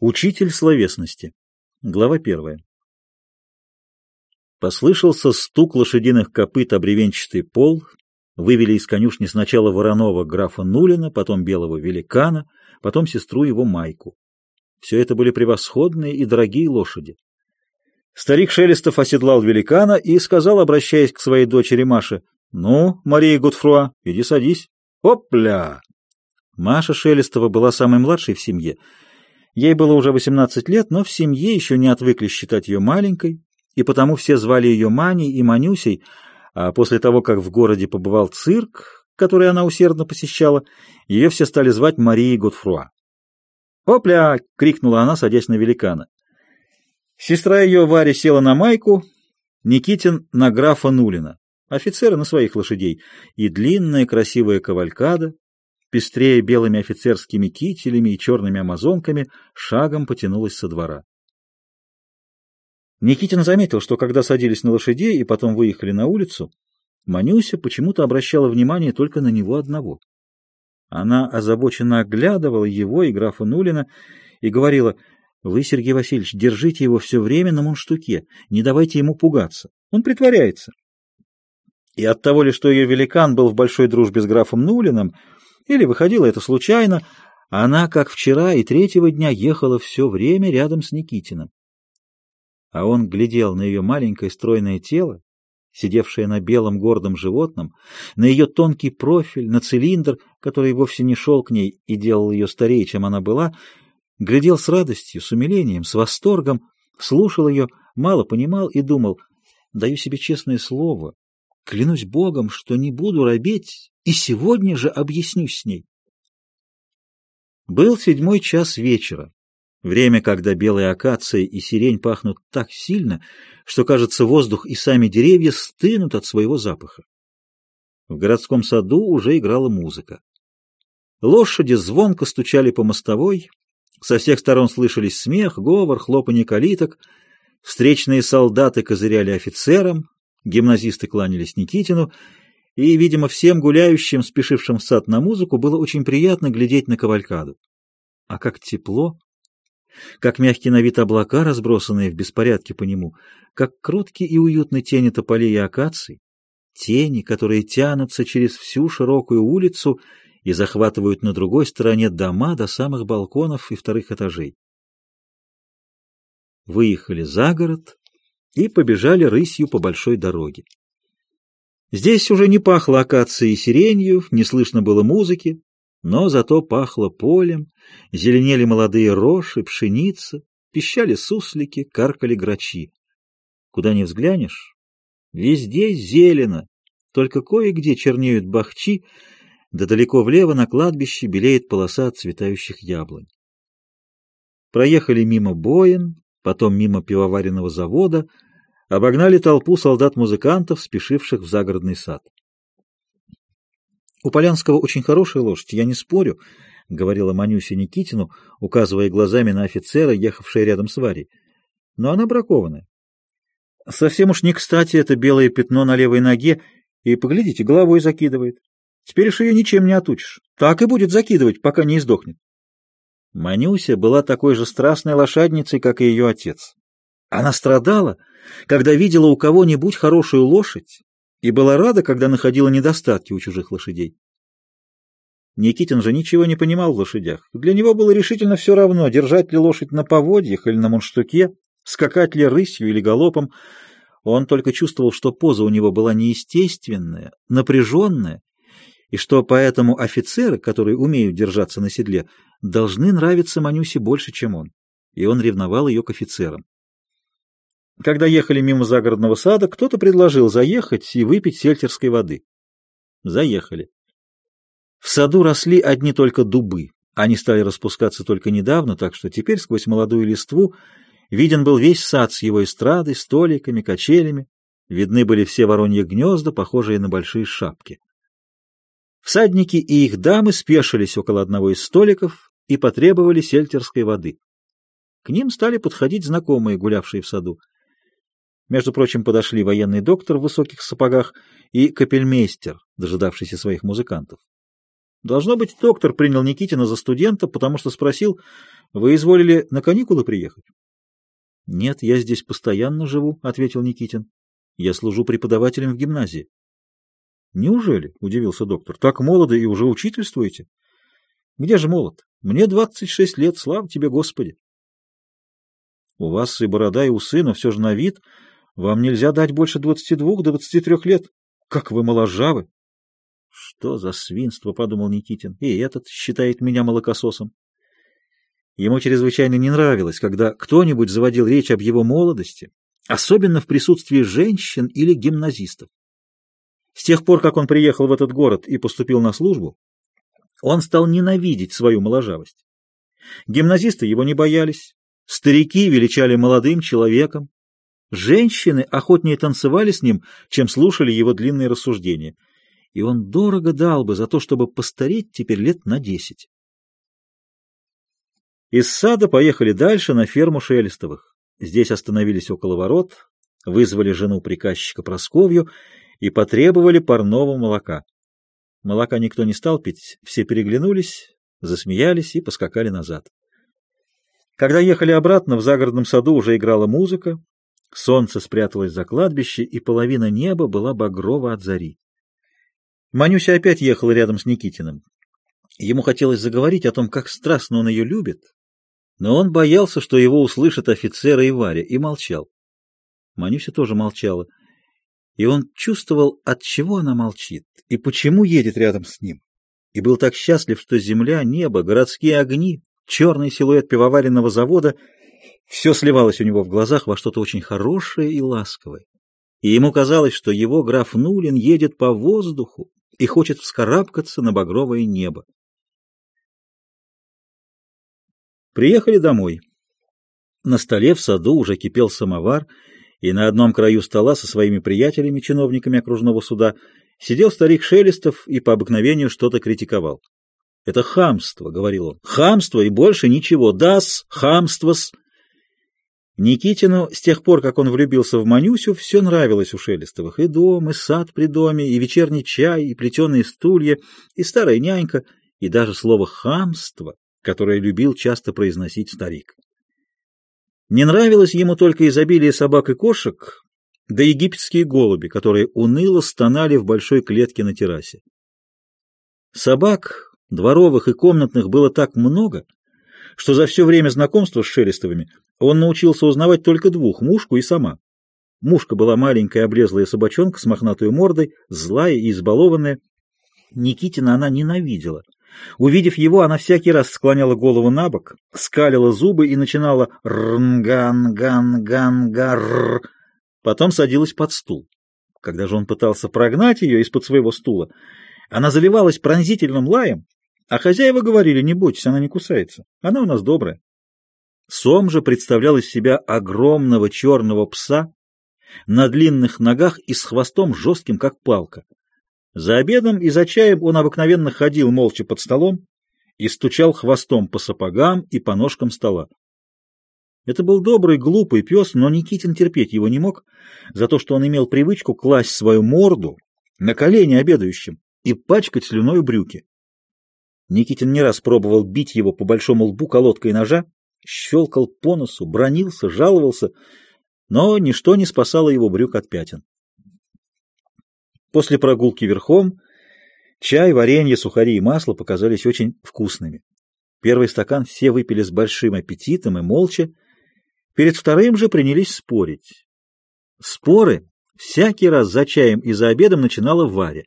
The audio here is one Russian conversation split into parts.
Учитель словесности. Глава первая. Послышался стук лошадиных копыт о бревенчатый пол, вывели из конюшни сначала вороного графа Нулина, потом белого великана, потом сестру его Майку. Все это были превосходные и дорогие лошади. Старик Шелестов оседлал великана и сказал, обращаясь к своей дочери Маше, «Ну, Мария Гудфруа, иди садись». «Опля!» Маша Шелестова была самой младшей в семье — Ей было уже 18 лет, но в семье еще не отвыкли считать ее маленькой, и потому все звали ее Маней и Манюсей, а после того, как в городе побывал цирк, который она усердно посещала, ее все стали звать Марией Готфруа. «Опля!» — крикнула она, садясь на великана. Сестра ее, Варя, села на майку, Никитин — на графа Нулина, офицеры на своих лошадей, и длинная красивая кавалькада, пестрее белыми офицерскими кителями и черными амазонками, шагом потянулась со двора. Никитин заметил, что когда садились на лошадей и потом выехали на улицу, Манюся почему-то обращала внимание только на него одного. Она озабоченно оглядывала его и графа Нулина и говорила, «Вы, Сергей Васильевич, держите его все время на мунштуке, не давайте ему пугаться. Он притворяется». И от того ли, что ее великан был в большой дружбе с графом Нулиным, или выходило это случайно, она, как вчера и третьего дня, ехала все время рядом с Никитиным. А он глядел на ее маленькое стройное тело, сидевшее на белом гордом животном, на ее тонкий профиль, на цилиндр, который вовсе не шел к ней и делал ее старее, чем она была, глядел с радостью, с умилением, с восторгом, слушал ее, мало понимал и думал, даю себе честное слово, клянусь Богом, что не буду робеть и сегодня же объяснюсь с ней. Был седьмой час вечера, время, когда белые акации и сирень пахнут так сильно, что, кажется, воздух и сами деревья стынут от своего запаха. В городском саду уже играла музыка. Лошади звонко стучали по мостовой, со всех сторон слышались смех, говор, хлопанье калиток, встречные солдаты козыряли офицерам, гимназисты кланялись Никитину, и, видимо, всем гуляющим, спешившим в сад на музыку, было очень приятно глядеть на кавалькаду. А как тепло! Как мягкие на вид облака, разбросанные в беспорядке по нему, как кроткие и уютные тени тополей и акаций, тени, которые тянутся через всю широкую улицу и захватывают на другой стороне дома до самых балконов и вторых этажей. Выехали за город и побежали рысью по большой дороге. Здесь уже не пахло акацией и сиренью, не слышно было музыки, но зато пахло полем, зеленели молодые рожи, пшеница, пищали суслики, каркали грачи. Куда ни взглянешь, везде зелено, только кое-где чернеют бахчи, да далеко влево на кладбище белеет полоса цветающих яблонь. Проехали мимо боин, потом мимо пивоваренного завода — обогнали толпу солдат-музыкантов, спешивших в загородный сад. «У Полянского очень хорошая лошадь, я не спорю», — говорила Манюся Никитину, указывая глазами на офицера, ехавшего рядом с Варей. «Но она бракованная. Совсем уж не кстати это белое пятно на левой ноге, и, поглядите, головой закидывает. Теперь уж ее ничем не отучишь. Так и будет закидывать, пока не издохнет». Манюся была такой же страстной лошадницей, как и ее отец. Она страдала, когда видела у кого-нибудь хорошую лошадь и была рада, когда находила недостатки у чужих лошадей. Никитин же ничего не понимал в лошадях. Для него было решительно все равно, держать ли лошадь на поводьях или на мунштуке, скакать ли рысью или галопом. Он только чувствовал, что поза у него была неестественная, напряженная, и что поэтому офицеры, которые умеют держаться на седле, должны нравиться Манюсе больше, чем он. И он ревновал ее к офицерам. Когда ехали мимо загородного сада, кто-то предложил заехать и выпить сельтерской воды. Заехали. В саду росли одни только дубы. Они стали распускаться только недавно, так что теперь сквозь молодую листву виден был весь сад с его эстрадой, столиками, качелями. Видны были все вороньи гнезда, похожие на большие шапки. Всадники и их дамы спешились около одного из столиков и потребовали сельтерской воды. К ним стали подходить знакомые, гулявшие в саду. Между прочим, подошли военный доктор в высоких сапогах и капельмейстер, дожидавшийся своих музыкантов. Должно быть, доктор принял Никитина за студента, потому что спросил, Вы изволили на каникулы приехать? — Нет, я здесь постоянно живу, — ответил Никитин. — Я служу преподавателем в гимназии. — Неужели? — удивился доктор. — Так молодо и уже учительствуете? — Где же молод? Мне двадцать шесть лет, слава тебе, Господи! — У вас и борода, и усы, но все же на вид. Вам нельзя дать больше двадцати двух до двадцати трех лет. Как вы моложавы! — Что за свинство, — подумал Никитин. — И этот считает меня молокососом. Ему чрезвычайно не нравилось, когда кто-нибудь заводил речь об его молодости, особенно в присутствии женщин или гимназистов. С тех пор, как он приехал в этот город и поступил на службу, он стал ненавидеть свою моложавость. Гимназисты его не боялись, старики величали молодым человеком, женщины охотнее танцевали с ним, чем слушали его длинные рассуждения, и он дорого дал бы за то, чтобы постареть теперь лет на десять. Из сада поехали дальше на ферму Шелестовых. Здесь остановились около ворот, вызвали жену приказчика Просковью и потребовали парного молока. Молока никто не стал пить, все переглянулись, засмеялись и поскакали назад. Когда ехали обратно, в загородном саду уже играла музыка, солнце спряталось за кладбище, и половина неба была багрова от зари. Манюся опять ехала рядом с Никитиным. Ему хотелось заговорить о том, как страстно он ее любит, но он боялся, что его услышат офицеры и Варя, и молчал. Манюся тоже молчала, и он чувствовал, от чего она молчит и почему едет рядом с ним, и был так счастлив, что земля, небо, городские огни, черный силуэт пивоваренного завода — все сливалось у него в глазах во что-то очень хорошее и ласковое. И ему казалось, что его граф Нулин едет по воздуху и хочет вскарабкаться на багровое небо. Приехали домой. На столе в саду уже кипел самовар, и на одном краю стола со своими приятелями, чиновниками окружного суда, сидел старик Шелестов и по обыкновению что-то критиковал. «Это хамство», — говорил он, — «хамство и больше ничего. Дас, хамство-с». Никитину с тех пор, как он влюбился в Манюсю, все нравилось у Шелестовых. И дом, и сад при доме, и вечерний чай, и плетеные стулья, и старая нянька, и даже слово «хамство», которое любил часто произносить старик. Не нравилось ему только изобилие собак и кошек, да египетские голуби, которые уныло стонали в большой клетке на террасе. Собак, дворовых и комнатных, было так много, что за все время знакомства с Шелестовыми он научился узнавать только двух — мушку и сама. Мушка была маленькая облезлая собачонка с мохнатой мордой, злая и избалованная. Никитина она ненавидела — Увидев его, она всякий раз склоняла голову на бок, скалила зубы и начинала «рнган-ган-ган-гар». Потом садилась под стул. Когда же он пытался прогнать ее из-под своего стула, она заливалась пронзительным лаем, а хозяева говорили, не бойтесь, она не кусается, она у нас добрая. Сом же представлял из себя огромного черного пса на длинных ногах и с хвостом жестким, как палка. За обедом и за чаем он обыкновенно ходил молча под столом и стучал хвостом по сапогам и по ножкам стола. Это был добрый, глупый пес, но Никитин терпеть его не мог, за то, что он имел привычку класть свою морду на колени обедающим и пачкать слюной брюки. Никитин не раз пробовал бить его по большому лбу колодкой ножа, щелкал по носу, бронился, жаловался, но ничто не спасало его брюк от пятен. После прогулки верхом чай, варенье, сухари и масло показались очень вкусными. Первый стакан все выпили с большим аппетитом и молча. Перед вторым же принялись спорить. Споры всякий раз за чаем и за обедом начинала Варя.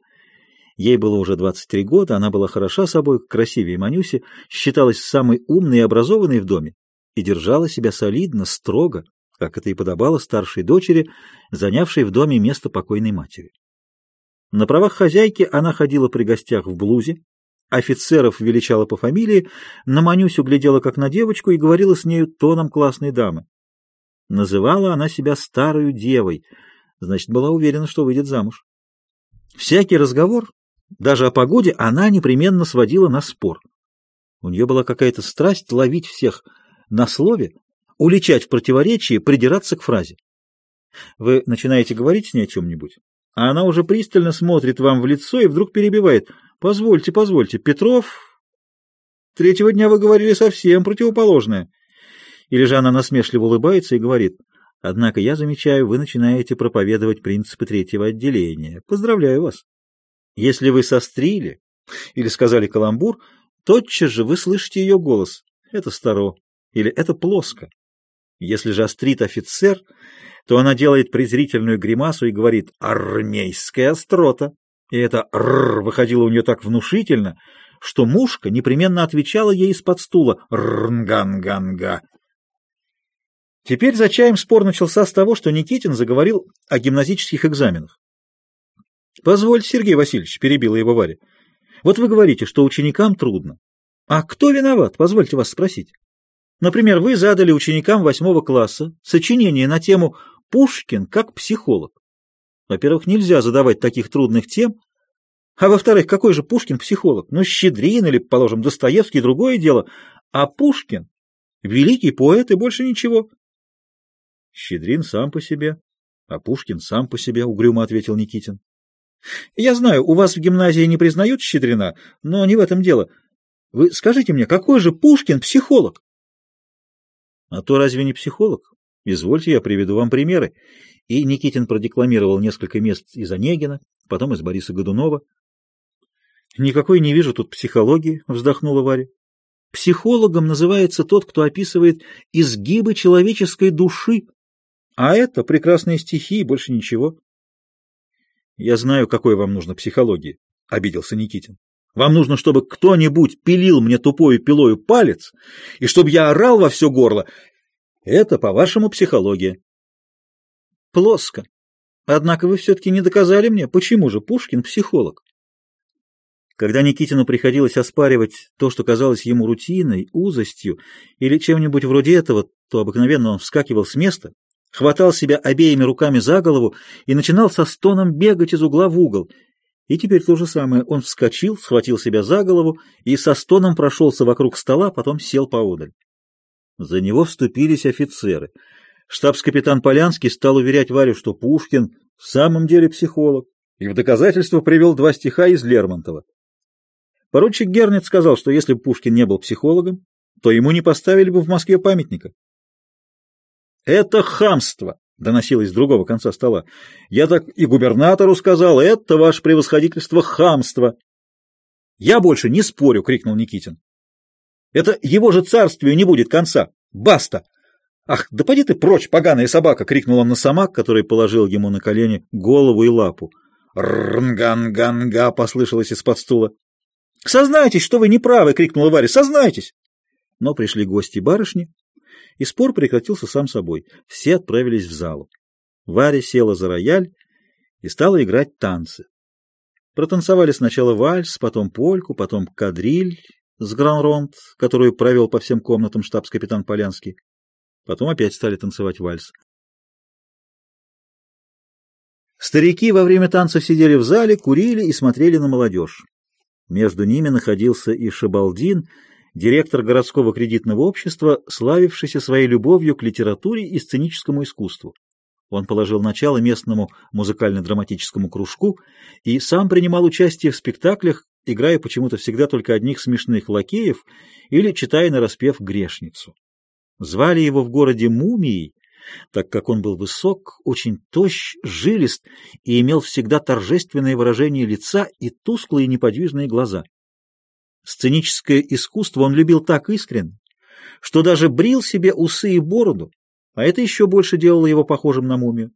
Ей было уже 23 года, она была хороша собой, красивее Манюси, считалась самой умной и образованной в доме и держала себя солидно, строго, как это и подобало старшей дочери, занявшей в доме место покойной матери. На правах хозяйки она ходила при гостях в блузе, офицеров величала по фамилии, на Манюсю глядела как на девочку и говорила с нею тоном классной дамы. Называла она себя старою девой, значит, была уверена, что выйдет замуж. Всякий разговор, даже о погоде, она непременно сводила на спор. У нее была какая-то страсть ловить всех на слове, уличать в противоречии, придираться к фразе. Вы начинаете говорить с ней о чем-нибудь, а она уже пристально смотрит вам в лицо и вдруг перебивает. «Позвольте, позвольте, Петров...» Третьего дня вы говорили совсем противоположное. Или же она насмешливо улыбается и говорит, «Однако я замечаю, вы начинаете проповедовать принципы третьего отделения. Поздравляю вас. Если вы сострили или сказали каламбур, тотчас же вы слышите ее голос. Это старо. Или это плоско. Если же острит офицер, то она делает презрительную гримасу и говорит «армейская острота». И это «рррр» выходило у нее так внушительно, что мушка непременно отвечала ей из-под стула «рнганганга». Теперь за чаем спор начался с того, что Никитин заговорил о гимназических экзаменах. «Позвольте, Сергей Васильевич», — перебила его Варя, — «вот вы говорите, что ученикам трудно. А кто виноват, позвольте вас спросить? Например, вы задали ученикам восьмого класса сочинение на тему «Пушкин как психолог». Во-первых, нельзя задавать таких трудных тем, а во-вторых, какой же Пушкин психолог? Ну, Щедрин или, положим, Достоевский – другое дело, а Пушкин – великий поэт и больше ничего. Щедрин сам по себе, а Пушкин сам по себе, — угрюмо ответил Никитин. Я знаю, у вас в гимназии не признают Щедрина, но не в этом дело. Вы скажите мне, какой же Пушкин психолог? А то разве не психолог? Извольте, я приведу вам примеры. И Никитин продекламировал несколько мест из Онегина, потом из Бориса Годунова. Никакой не вижу тут психологии, вздохнула Варя. Психологом называется тот, кто описывает изгибы человеческой души, а это прекрасные стихи и больше ничего. Я знаю, какой вам нужно психологии, — обиделся Никитин. Вам нужно, чтобы кто-нибудь пилил мне тупою пилою палец, и чтобы я орал во все горло. Это, по-вашему, психология. Плоско. Однако вы все-таки не доказали мне, почему же Пушкин психолог. Когда Никитину приходилось оспаривать то, что казалось ему рутиной, узостью или чем-нибудь вроде этого, то обыкновенно он вскакивал с места хватал себя обеими руками за голову и начинал со стоном бегать из угла в угол. И теперь то же самое. Он вскочил, схватил себя за голову и со стоном прошелся вокруг стола, потом сел поодаль. За него вступились офицеры. Штабс-капитан Полянский стал уверять Варю, что Пушкин в самом деле психолог, и в доказательство привел два стиха из Лермонтова. Поручик Гернет сказал, что если бы Пушкин не был психологом, то ему не поставили бы в Москве памятника. «Это хамство!» — доносилось с другого конца стола. «Я так и губернатору сказал, это ваше превосходительство хамство!» «Я больше не спорю!» — крикнул Никитин. «Это его же царствию не будет конца! Баста!» «Ах, да поди ты прочь, поганая собака!» — крикнул он на самак, который положил ему на колени голову и лапу. «Рнганганга!» — послышалось из-под стула. «Сознайтесь, что вы неправы!» — крикнула Варя. «Сознайтесь!» Но пришли гости барышни, и спор прекратился сам собой. Все отправились в залу. Варя села за рояль и стала играть танцы. Протанцевали сначала вальс, потом польку, потом кадриль с гран-ронд, которую провел по всем комнатам штабс-капитан Полянский. Потом опять стали танцевать вальс. Старики во время танцев сидели в зале, курили и смотрели на молодежь. Между ними находился и Шабалдин — директор городского кредитного общества, славившийся своей любовью к литературе и сценическому искусству. Он положил начало местному музыкально-драматическому кружку и сам принимал участие в спектаклях, играя почему-то всегда только одних смешных лакеев или читая нараспев «Грешницу». Звали его в городе Мумией, так как он был высок, очень тощ, жилист и имел всегда торжественное выражение лица и тусклые неподвижные глаза. Сценическое искусство он любил так искренне, что даже брил себе усы и бороду, а это еще больше делало его похожим на мумию.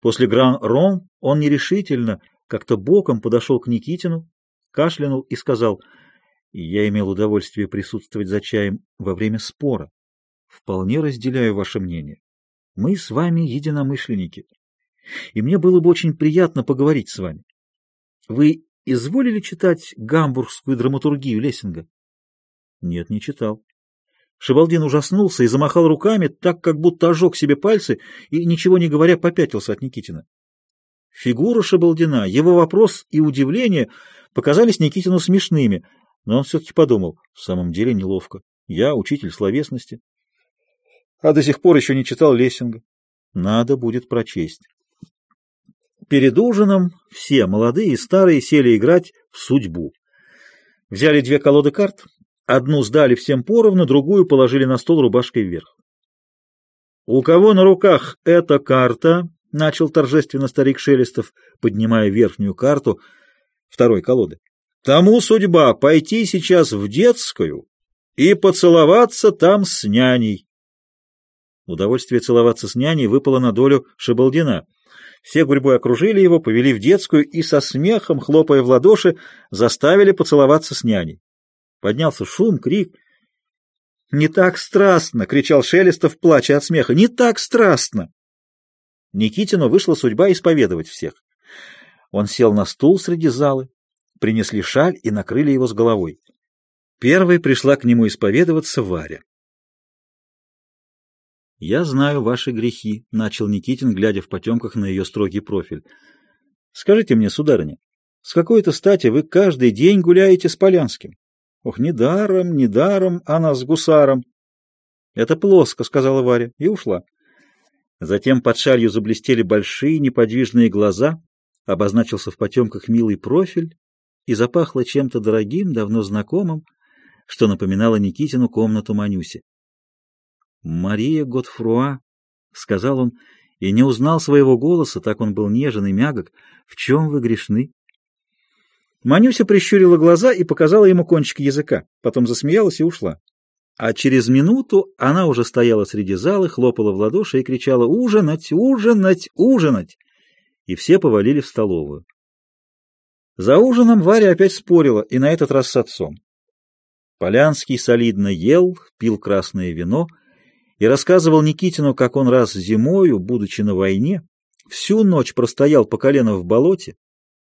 После Гран-Рон он нерешительно, как-то боком подошел к Никитину, кашлянул и сказал, «Я имел удовольствие присутствовать за чаем во время спора. Вполне разделяю ваше мнение. Мы с вами единомышленники, и мне было бы очень приятно поговорить с вами. Вы изволили читать гамбургскую драматургию Лессинга? Нет, не читал. Шибалдин ужаснулся и замахал руками, так как будто ожег себе пальцы и, ничего не говоря, попятился от Никитина. Фигура Шабалдина, его вопрос и удивление показались Никитину смешными, но он все-таки подумал, в самом деле неловко. Я учитель словесности, а до сих пор еще не читал Лессинга. Надо будет прочесть. Перед ужином все, молодые и старые, сели играть в судьбу. Взяли две колоды карт, одну сдали всем поровну, другую положили на стол рубашкой вверх. «У кого на руках эта карта?» — начал торжественно старик Шелестов, поднимая верхнюю карту второй колоды. «Тому судьба пойти сейчас в детскую и поцеловаться там с няней». Удовольствие целоваться с няней выпало на долю Шебалдина. Все гурьбой окружили его, повели в детскую и со смехом, хлопая в ладоши, заставили поцеловаться с няней. Поднялся шум, крик. «Не так страстно!» — кричал Шелестов, плача от смеха. «Не так страстно!» Никитину вышла судьба исповедовать всех. Он сел на стул среди залы, принесли шаль и накрыли его с головой. Первой пришла к нему исповедоваться Варя. «Я знаю ваши грехи», — начал Никитин, глядя в потемках на ее строгий профиль. «Скажите мне, сударыня, с какой-то стати вы каждый день гуляете с Полянским? Ох, недаром, недаром она с гусаром». «Это плоско», — сказала Варя, и ушла. Затем под шалью заблестели большие неподвижные глаза, обозначился в потемках милый профиль и запахло чем-то дорогим, давно знакомым, что напоминало Никитину комнату Манюси. «Мария Готфруа», — сказал он, и не узнал своего голоса, так он был нежен и мягок. «В чем вы грешны?» Манюся прищурила глаза и показала ему кончик языка, потом засмеялась и ушла. А через минуту она уже стояла среди зала, хлопала в ладоши и кричала «Ужинать! Ужинать! Ужинать!» И все повалили в столовую. За ужином Варя опять спорила, и на этот раз с отцом. Полянский солидно ел, пил красное вино — и рассказывал Никитину, как он раз зимою, будучи на войне, всю ночь простоял по колено в болоте.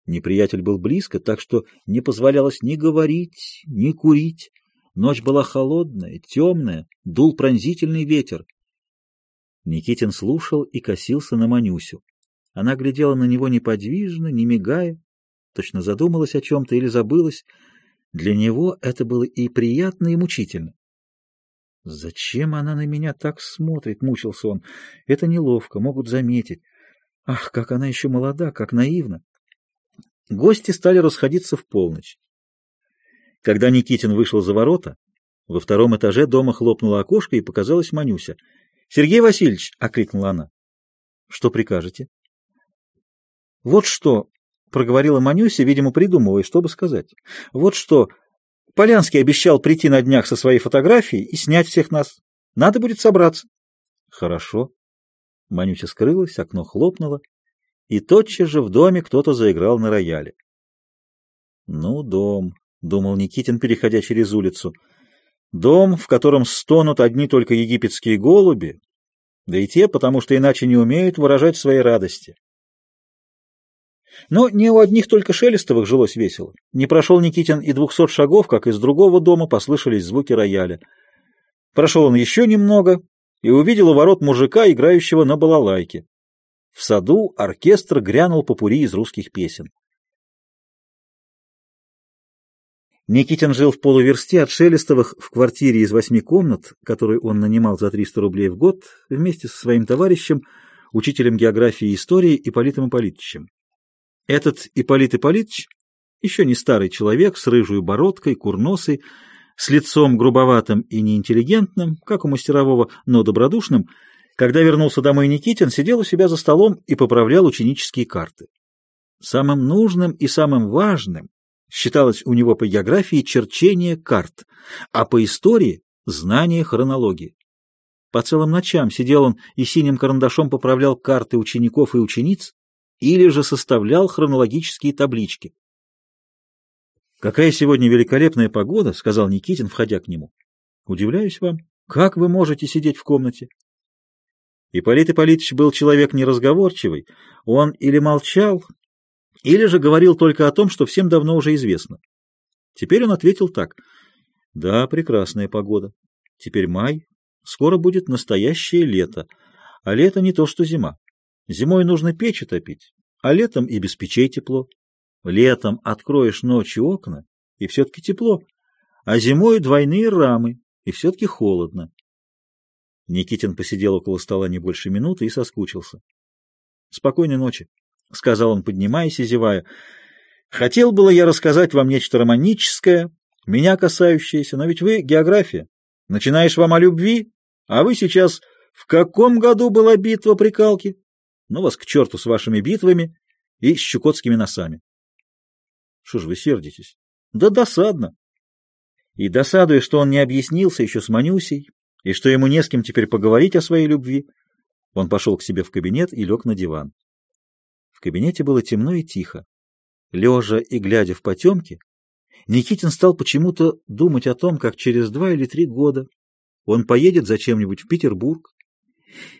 Неприятель был близко, так что не позволялось ни говорить, ни курить. Ночь была холодная, темная, дул пронзительный ветер. Никитин слушал и косился на Манюсю. Она глядела на него неподвижно, не мигая, точно задумалась о чем-то или забылась. Для него это было и приятно, и мучительно. «Зачем она на меня так смотрит?» — мучился он. «Это неловко, могут заметить. Ах, как она еще молода, как наивна!» Гости стали расходиться в полночь. Когда Никитин вышел за ворота, во втором этаже дома хлопнуло окошко и показалась Манюся. «Сергей Васильевич!» — окликнула она. «Что прикажете?» «Вот что!» — проговорила Манюся, видимо, придумывая, что бы сказать. «Вот что!» Полянский обещал прийти на днях со своей фотографией и снять всех нас. Надо будет собраться. Хорошо. Манюся скрылась, окно хлопнуло, и тотчас же в доме кто-то заиграл на рояле. Ну, дом, думал Никитин, переходя через улицу. Дом, в котором стонут одни только египетские голуби, да и те, потому что иначе не умеют выражать свои радости. Но не у одних только Шелестовых жилось весело. Не прошел Никитин и двухсот шагов, как из другого дома послышались звуки рояля. Прошел он еще немного и увидел у ворот мужика, играющего на балалайке. В саду оркестр грянул попури из русских песен. Никитин жил в полуверсте от Шелестовых в квартире из восьми комнат, которую он нанимал за 300 рублей в год вместе со своим товарищем, учителем географии и истории Ипполитом Ипполитовичем. Этот Ипполит Ипполитович, еще не старый человек, с рыжей бородкой, курносой, с лицом грубоватым и неинтеллигентным, как у мастерового, но добродушным, когда вернулся домой Никитин, сидел у себя за столом и поправлял ученические карты. Самым нужным и самым важным считалось у него по географии черчение карт, а по истории — знание хронологии. По целым ночам сидел он и синим карандашом поправлял карты учеников и учениц, или же составлял хронологические таблички. «Какая сегодня великолепная погода!» — сказал Никитин, входя к нему. «Удивляюсь вам. Как вы можете сидеть в комнате?» Ипполит Ипполитович был человек неразговорчивый. Он или молчал, или же говорил только о том, что всем давно уже известно. Теперь он ответил так. «Да, прекрасная погода. Теперь май. Скоро будет настоящее лето. А лето не то, что зима. Зимой нужно печи топить, а летом и без печей тепло. Летом откроешь ночью окна, и все-таки тепло, а зимой двойные рамы, и все-таки холодно. Никитин посидел около стола не больше минуты и соскучился. «Спокойной ночи», — сказал он, поднимаясь и зевая. «Хотел было я рассказать вам нечто романическое, меня касающиеся, но ведь вы география. Начинаешь вам о любви, а вы сейчас в каком году была битва при Калке? Ну вас к черту с вашими битвами и с щукотскими носами. Что ж вы сердитесь? Да досадно. И досадуя, что он не объяснился еще с Манюсей, и что ему не с кем теперь поговорить о своей любви, он пошел к себе в кабинет и лег на диван. Кабинете было темно и тихо. Лежа и глядя в потемки, Никитин стал почему-то думать о том, как через два или три года он поедет зачем-нибудь в Петербург,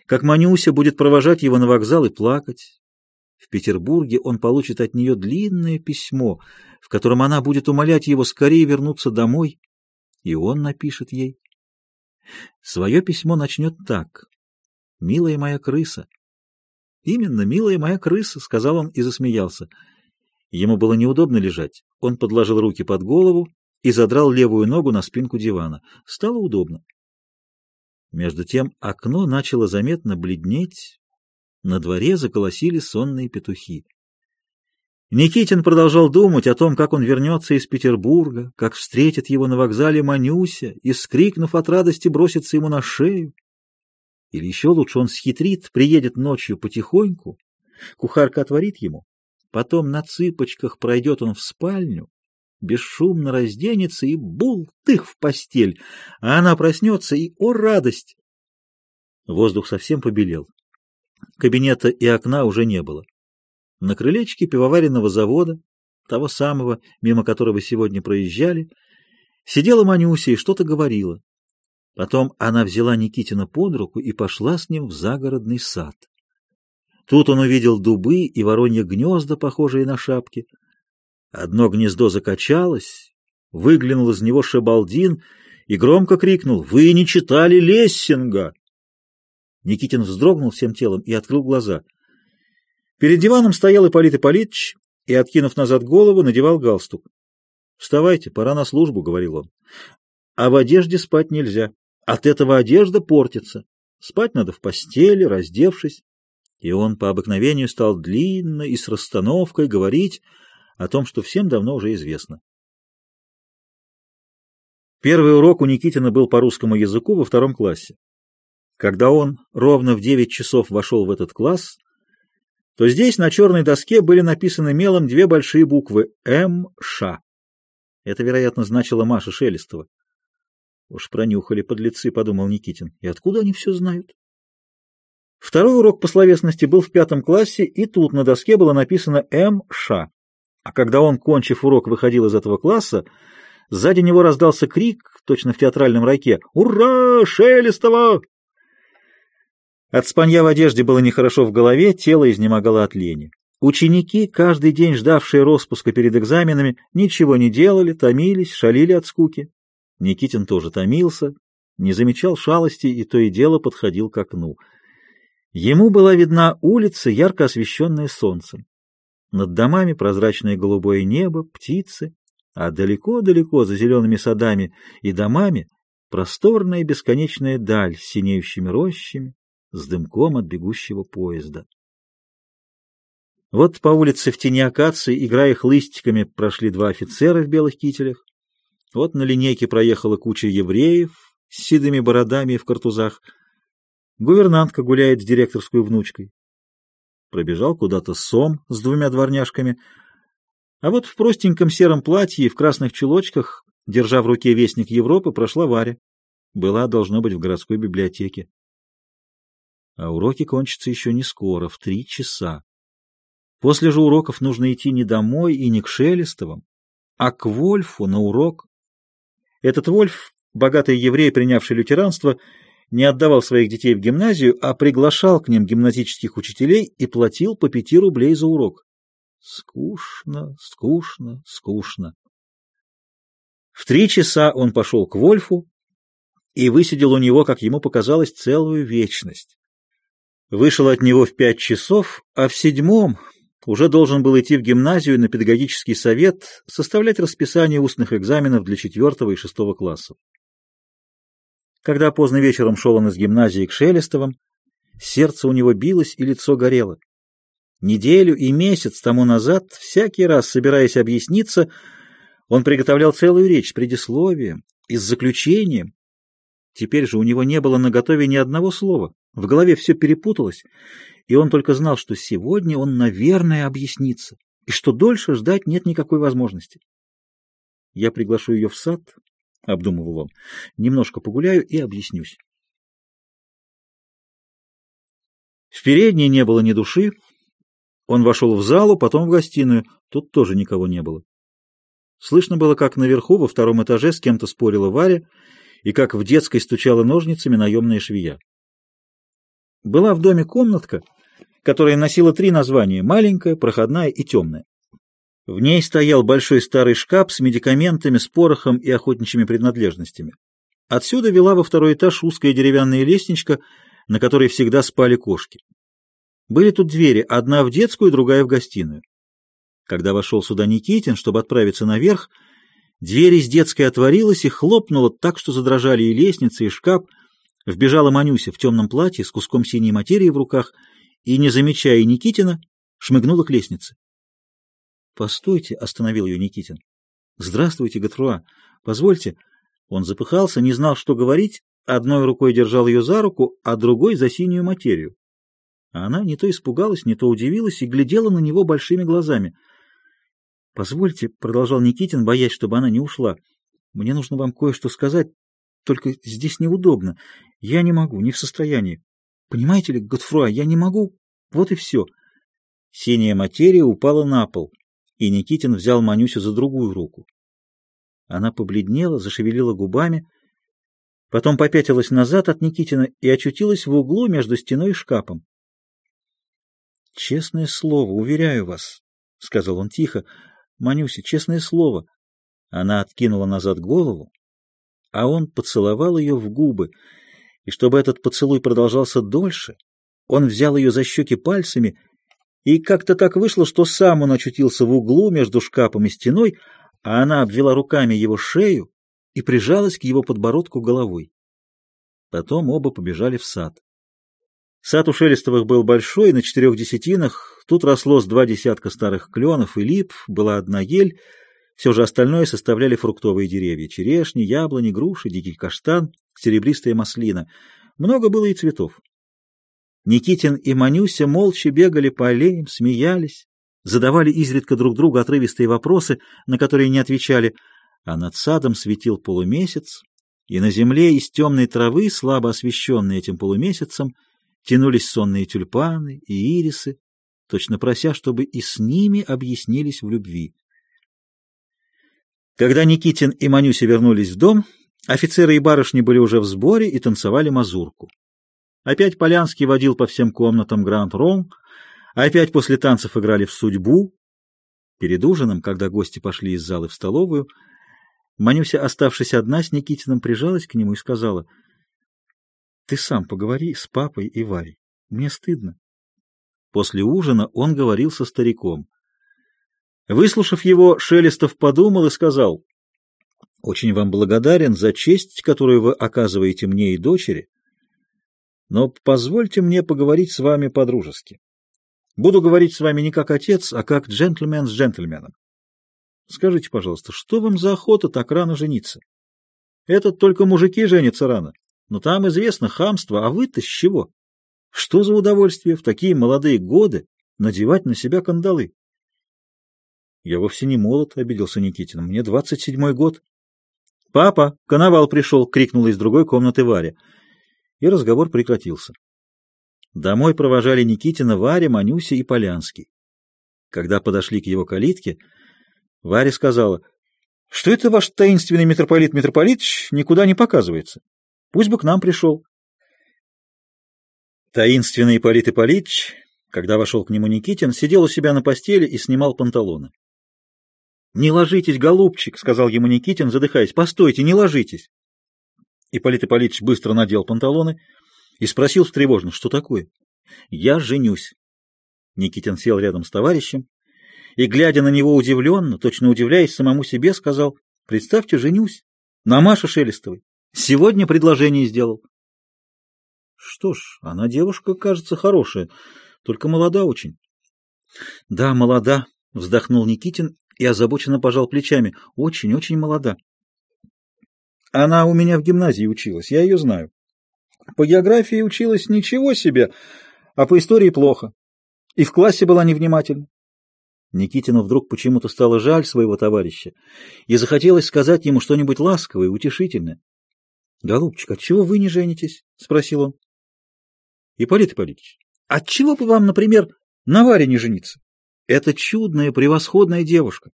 как Манюся будет провожать его на вокзал и плакать. В Петербурге он получит от нее длинное письмо, в котором она будет умолять его скорее вернуться домой, и он напишет ей. Свое письмо начнет так. «Милая моя крыса». «Именно, милая моя крыса», — сказал он и засмеялся. Ему было неудобно лежать. Он подложил руки под голову и задрал левую ногу на спинку дивана. Стало удобно. Между тем окно начало заметно бледнеть. На дворе заколосили сонные петухи. Никитин продолжал думать о том, как он вернется из Петербурга, как встретит его на вокзале Манюся и, скрикнув от радости, бросится ему на шею. Или еще лучше он схитрит, приедет ночью потихоньку, кухарка отворит ему, Потом на цыпочках пройдет он в спальню, бесшумно разденется и бултых в постель, а она проснется и, о радость! Воздух совсем побелел. Кабинета и окна уже не было. На крылечке пивоваренного завода, того самого, мимо которого сегодня проезжали, сидела Манюся и что-то говорила. Потом она взяла Никитина под руку и пошла с ним в загородный сад. Тут он увидел дубы и воронье гнезда, похожие на шапки. Одно гнездо закачалось, выглянул из него Шебалдин и громко крикнул «Вы не читали Лессинга!» Никитин вздрогнул всем телом и открыл глаза. Перед диваном стоял Ипполит Ипполитович и, откинув назад голову, надевал галстук. «Вставайте, пора на службу», — говорил он. «А в одежде спать нельзя. От этого одежда портится. Спать надо в постели, раздевшись и он по обыкновению стал длинно и с расстановкой говорить о том, что всем давно уже известно. Первый урок у Никитина был по русскому языку во втором классе. Когда он ровно в девять часов вошел в этот класс, то здесь на черной доске были написаны мелом две большие буквы «М.Ш». Это, вероятно, значило Маша Шелестова. «Уж пронюхали подлецы», — подумал Никитин. «И откуда они все знают?» Второй урок по словесности был в пятом классе, и тут на доске было написано «М.Ш». А когда он, кончив урок, выходил из этого класса, сзади него раздался крик, точно в театральном райке «Ура! Шелестова!» От спанья в одежде было нехорошо в голове, тело изнемогало от лени. Ученики, каждый день ждавшие распуска перед экзаменами, ничего не делали, томились, шалили от скуки. Никитин тоже томился, не замечал шалости и то и дело подходил к окну — Ему была видна улица, ярко освещенная солнцем. Над домами прозрачное голубое небо, птицы, а далеко-далеко за зелеными садами и домами просторная бесконечная даль с синеющими рощами, с дымком от бегущего поезда. Вот по улице в тени акации, играя хлыстиками, прошли два офицера в белых кителях. Вот на линейке проехала куча евреев с седыми бородами и в картузах — Гувернантка гуляет с директорской внучкой. Пробежал куда-то сом с двумя дворняжками. А вот в простеньком сером платье и в красных чулочках, держа в руке вестник Европы, прошла Варя. Была, должно быть, в городской библиотеке. А уроки кончатся еще не скоро, в три часа. После же уроков нужно идти не домой и не к Шелестовым, а к Вольфу на урок. Этот Вольф, богатый еврей, принявший лютеранство, не отдавал своих детей в гимназию, а приглашал к ним гимназических учителей и платил по пяти рублей за урок. Скучно, скучно, скучно. В три часа он пошел к Вольфу и высидел у него, как ему показалось, целую вечность. Вышел от него в пять часов, а в седьмом уже должен был идти в гимназию на педагогический совет, составлять расписание устных экзаменов для четвертого и шестого классов. Когда поздно вечером шел он из гимназии к Шелестовым, сердце у него билось и лицо горело. Неделю и месяц тому назад, всякий раз, собираясь объясниться, Он приготовлял целую речь с предисловием и с заключением. Теперь же у него не было наготове ни одного слова. В голове все перепуталось, и он только знал, что сегодня он, наверное, объяснится, и что дольше ждать нет никакой возможности. «Я приглашу ее в сад», — обдумывал он, — «немножко погуляю и объяснюсь». В передней не было ни души. Он вошел в залу, потом в гостиную. Тут тоже никого не было. Слышно было, как наверху, во втором этаже, с кем-то спорила Варя, и как в детской стучала ножницами наемная швея. Была в доме комнатка, которая носила три названия — маленькая, проходная и темная. В ней стоял большой старый шкаф с медикаментами, с порохом и охотничьими принадлежностями. Отсюда вела во второй этаж узкая деревянная лестничка, на которой всегда спали кошки. Были тут двери, одна в детскую, другая в гостиную. Когда вошел сюда Никитин, чтобы отправиться наверх, дверь из детской отворилась и хлопнула так, что задрожали и лестница, и шкаф, Вбежала Манюся в темном платье с куском синей материи в руках и, не замечая Никитина, шмыгнула к лестнице. — Постойте, — остановил ее Никитин. — Здравствуйте, Готруа. Позвольте. Он запыхался, не знал, что говорить, одной рукой держал ее за руку, а другой — за синюю материю. Она не то испугалась, не то удивилась и глядела на него большими глазами. — Позвольте, — продолжал Никитин, боясь, чтобы она не ушла, — мне нужно вам кое-что сказать, только здесь неудобно. Я не могу, не в состоянии. Понимаете ли, Готфруа, я не могу. Вот и все. Синяя материя упала на пол, и Никитин взял Манюсю за другую руку. Она побледнела, зашевелила губами, потом попятилась назад от Никитина и очутилась в углу между стеной и шкафом. — Честное слово, уверяю вас, — сказал он тихо, — Манюся, честное слово. Она откинула назад голову, а он поцеловал ее в губы, и чтобы этот поцелуй продолжался дольше, он взял ее за щеки пальцами, и как-то так вышло, что сам он очутился в углу между шкафом и стеной, а она обвела руками его шею и прижалась к его подбородку головой. Потом оба побежали в сад. Сад у Шелестовых был большой, на четырех десятинах, тут росло с два десятка старых кленов и лип, была одна ель — все же остальное составляли фруктовые деревья — черешни, яблони, груши, дикий каштан, серебристая маслина. Много было и цветов. Никитин и Манюся молча бегали по аллеям, смеялись, задавали изредка друг другу отрывистые вопросы, на которые не отвечали, а над садом светил полумесяц, и на земле из темной травы, слабо освещенной этим полумесяцем, тянулись сонные тюльпаны и ирисы, точно прося, чтобы и с ними объяснились в любви. Когда Никитин и Манюся вернулись в дом, офицеры и барышни были уже в сборе и танцевали мазурку. Опять Полянский водил по всем комнатам Гранд-Ром, опять после танцев играли в судьбу. Перед ужином, когда гости пошли из зала в столовую, Манюся, оставшись одна с Никитиным, прижалась к нему и сказала, «Ты сам поговори с папой и Варей. Мне стыдно». После ужина он говорил со стариком. Выслушав его, Шелестов подумал и сказал, «Очень вам благодарен за честь, которую вы оказываете мне и дочери, но позвольте мне поговорить с вами по-дружески. Буду говорить с вами не как отец, а как джентльмен с джентльменом. Скажите, пожалуйста, что вам за охота так рано жениться? Этот только мужики женятся рано, но там известно хамство, а вы-то с чего? Что за удовольствие в такие молодые годы надевать на себя кандалы? Я вовсе не молод, — обиделся Никитин. Мне двадцать седьмой год. — Папа, коновал пришел! — крикнула из другой комнаты Варя. И разговор прекратился. Домой провожали Никитина Варя, Манюся и Полянский. Когда подошли к его калитке, Варя сказала, — Что это ваш таинственный митрополит Митрополитович никуда не показывается? Пусть бы к нам пришел. Таинственный Ипполит Ипполитович, когда вошел к нему Никитин, сидел у себя на постели и снимал панталоны. — Не ложитесь, голубчик, — сказал ему Никитин, задыхаясь. — Постойте, не ложитесь. Ипполит Ипполитович быстро надел панталоны и спросил встревоженно, что такое. — Я женюсь. Никитин сел рядом с товарищем и, глядя на него удивленно, точно удивляясь самому себе, сказал, — Представьте, женюсь. На Маше Шелестовой. Сегодня предложение сделал. — Что ж, она девушка, кажется, хорошая, только молода очень. — Да, молода, — вздохнул Никитин и озабоченно пожал плечами. Очень-очень молода. Она у меня в гимназии училась, я ее знаю. По географии училась ничего себе, а по истории плохо. И в классе была невнимательна. Никитину вдруг почему-то стало жаль своего товарища, и захотелось сказать ему что-нибудь ласковое, утешительное. — Голубчик, отчего вы не женитесь? — спросил он. — Ипполит Ипполитович, отчего бы вам, например, на Варе не жениться? Это чудная, превосходная девушка.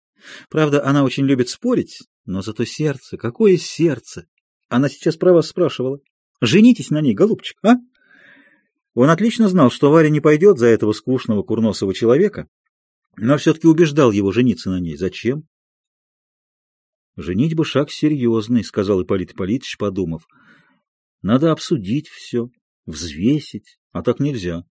Правда, она очень любит спорить, но зато сердце, какое сердце! Она сейчас про вас спрашивала. Женитесь на ней, голубчик, а? Он отлично знал, что Варя не пойдет за этого скучного курносого человека, но все-таки убеждал его жениться на ней. Зачем? «Женить бы шаг серьезный», — сказал Ипполит Ипполитович, подумав. «Надо обсудить все, взвесить, а так нельзя.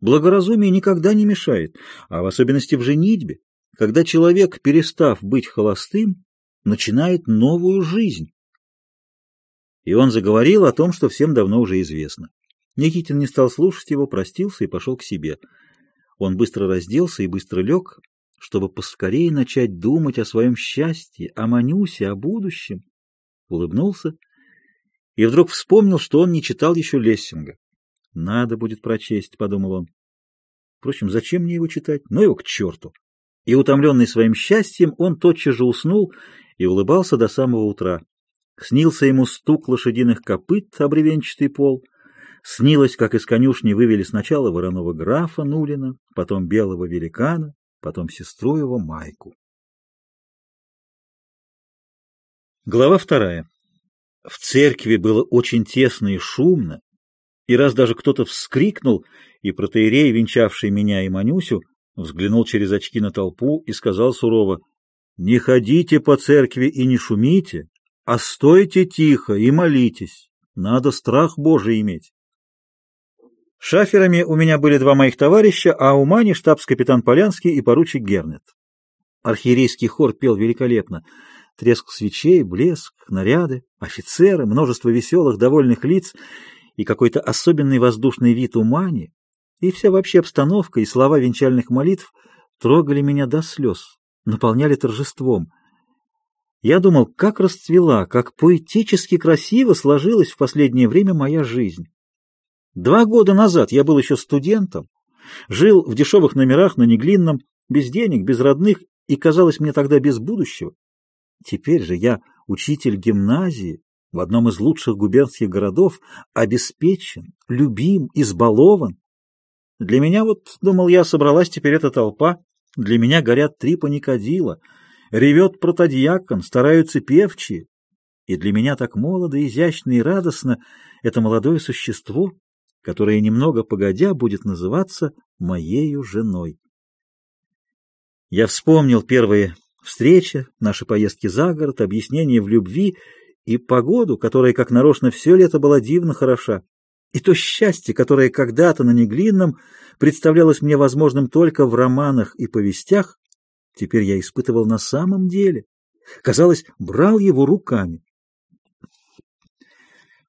Благоразумие никогда не мешает, а в особенности в женитьбе, когда человек, перестав быть холостым, начинает новую жизнь». И он заговорил о том, что всем давно уже известно. Никитин не стал слушать его, простился и пошел к себе. Он быстро разделся и быстро лег, чтобы поскорее начать думать о своем счастье, о Манюсе, о будущем. Улыбнулся и вдруг вспомнил, что он не читал еще Лессинга. «Надо будет прочесть», — подумал он. Впрочем, зачем мне его читать? Ну его к черту! И, утомленный своим счастьем, он тотчас же уснул и улыбался до самого утра. Снился ему стук лошадиных копыт, обревенчатый пол — Снилось, как из конюшни вывели сначала вороного графа Нулина, потом белого великана, потом сестру его Майку. Глава вторая. В церкви было очень тесно и шумно, и раз даже кто-то вскрикнул, и протеерей, венчавший меня и Манюсю, взглянул через очки на толпу и сказал сурово, «Не ходите по церкви и не шумите, а стойте тихо и молитесь, надо страх Божий иметь». Шаферами у меня были два моих товарища, а у Мани штабс-капитан Полянский и поручик Гернет. Архиерейский хор пел великолепно. Треск свечей, блеск, наряды, офицеры, множество веселых, довольных лиц и какой-то особенный воздушный вид у Мани, и вся вообще обстановка и слова венчальных молитв трогали меня до слез, наполняли торжеством. Я думал, как расцвела, как поэтически красиво сложилась в последнее время моя жизнь. Два года назад я был еще студентом, жил в дешевых номерах на Неглинном, без денег, без родных и казалось мне тогда без будущего. Теперь же я учитель гимназии в одном из лучших губернских городов, обеспечен, любим, избалован. Для меня, вот, думал я, собралась теперь эта толпа, для меня горят три паникадила, ревет протодьякон, стараются певчие, и для меня так молодо, изящно и радостно это молодое существо, которая немного погодя будет называться моею женой. Я вспомнил первые встречи, наши поездки за город, объяснения в любви и погоду, которая как нарочно все лето была дивно хороша, и то счастье, которое когда-то на Неглинном представлялось мне возможным только в романах и повестях, теперь я испытывал на самом деле. Казалось, брал его руками.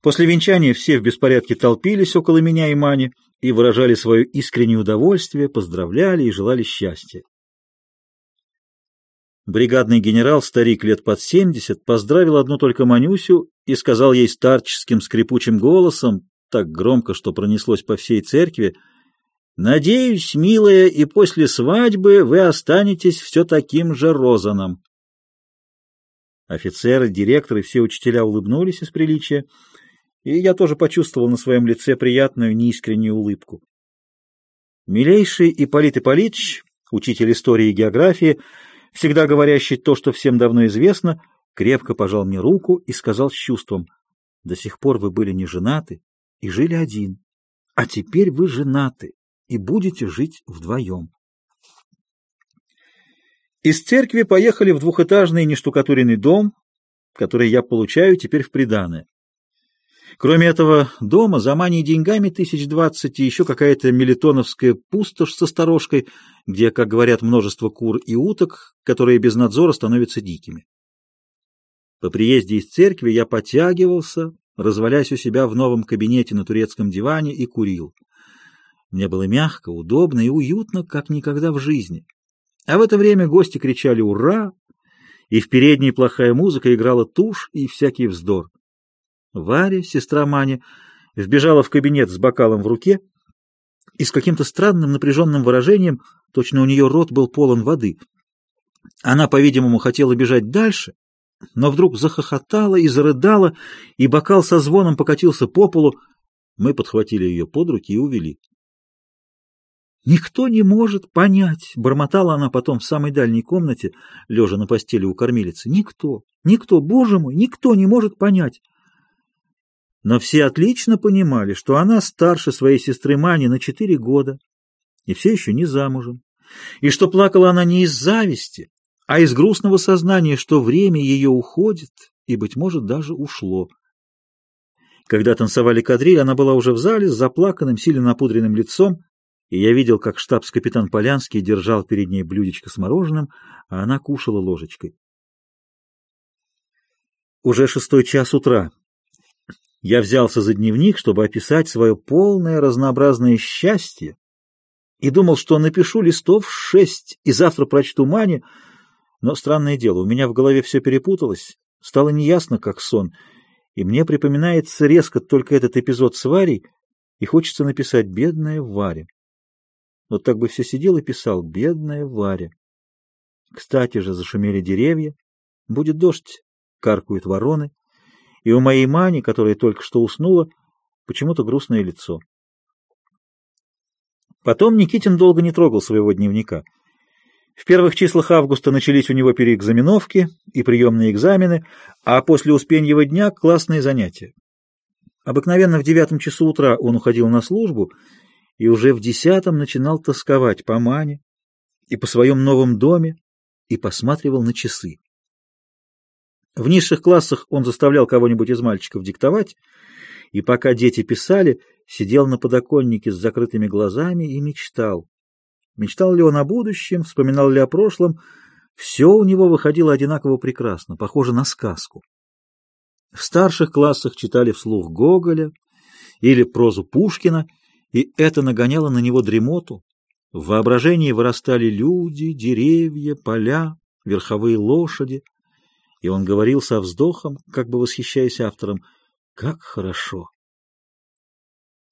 После венчания все в беспорядке толпились около меня и Мани и выражали свое искреннее удовольствие, поздравляли и желали счастья. Бригадный генерал, старик лет под семьдесят, поздравил одну только Манюсю и сказал ей старческим скрипучим голосом, так громко, что пронеслось по всей церкви, «Надеюсь, милая, и после свадьбы вы останетесь все таким же розаном». Офицеры, директоры, все учителя улыбнулись из приличия, и я тоже почувствовал на своем лице приятную неискреннюю улыбку. Милейший Ипполит Ипполитович, учитель истории и географии, всегда говорящий то, что всем давно известно, крепко пожал мне руку и сказал с чувством, «До сих пор вы были не женаты и жили один, а теперь вы женаты и будете жить вдвоем». Из церкви поехали в двухэтажный нештукатуренный дом, который я получаю теперь в приданое. Кроме этого дома, за маней деньгами тысяч двадцать и еще какая-то мелитоновская пустошь со сторожкой, где, как говорят, множество кур и уток, которые без надзора становятся дикими. По приезде из церкви я потягивался, развалясь у себя в новом кабинете на турецком диване и курил. Мне было мягко, удобно и уютно, как никогда в жизни. А в это время гости кричали «Ура!», и в передней плохая музыка играла тушь и всякий вздор. Варя, сестра Мани, вбежала в кабинет с бокалом в руке и с каким-то странным напряженным выражением, точно у нее рот был полон воды. Она, по-видимому, хотела бежать дальше, но вдруг захохотала и зарыдала, и бокал со звоном покатился по полу. Мы подхватили ее под руки и увели. «Никто не может понять», — бормотала она потом в самой дальней комнате, лежа на постели у кормилицы. «Никто, никто, боже мой, никто не может понять». Но все отлично понимали, что она старше своей сестры Мани на четыре года и все еще не замужем, и что плакала она не из зависти, а из грустного сознания, что время ее уходит и, быть может, даже ушло. Когда танцевали кадриль, она была уже в зале с заплаканным, сильно напудренным лицом, и я видел, как штабс-капитан Полянский держал перед ней блюдечко с мороженым, а она кушала ложечкой. Уже шестой час утра. Я взялся за дневник, чтобы описать свое полное разнообразное счастье, и думал, что напишу листов шесть и завтра прочту Мане, но странное дело, у меня в голове все перепуталось, стало неясно, как сон, и мне припоминается резко только этот эпизод с Варей, и хочется написать «бедная Варя». Вот так бы все сидел и писал «бедная Варя». Кстати же, зашумели деревья, будет дождь, каркают вороны, и у моей Мани, которая только что уснула, почему-то грустное лицо. Потом Никитин долго не трогал своего дневника. В первых числах августа начались у него переэкзаменовки и приемные экзамены, а после Успеньего дня — классные занятия. Обыкновенно в девятом часу утра он уходил на службу и уже в десятом начинал тосковать по Мане и по своем новом доме и посматривал на часы. В низших классах он заставлял кого-нибудь из мальчиков диктовать, и пока дети писали, сидел на подоконнике с закрытыми глазами и мечтал. Мечтал ли он о будущем, вспоминал ли о прошлом, все у него выходило одинаково прекрасно, похоже на сказку. В старших классах читали вслух Гоголя или прозу Пушкина, и это нагоняло на него дремоту. В воображении вырастали люди, деревья, поля, верховые лошади — и он говорил со вздохом, как бы восхищаясь автором, «Как хорошо!».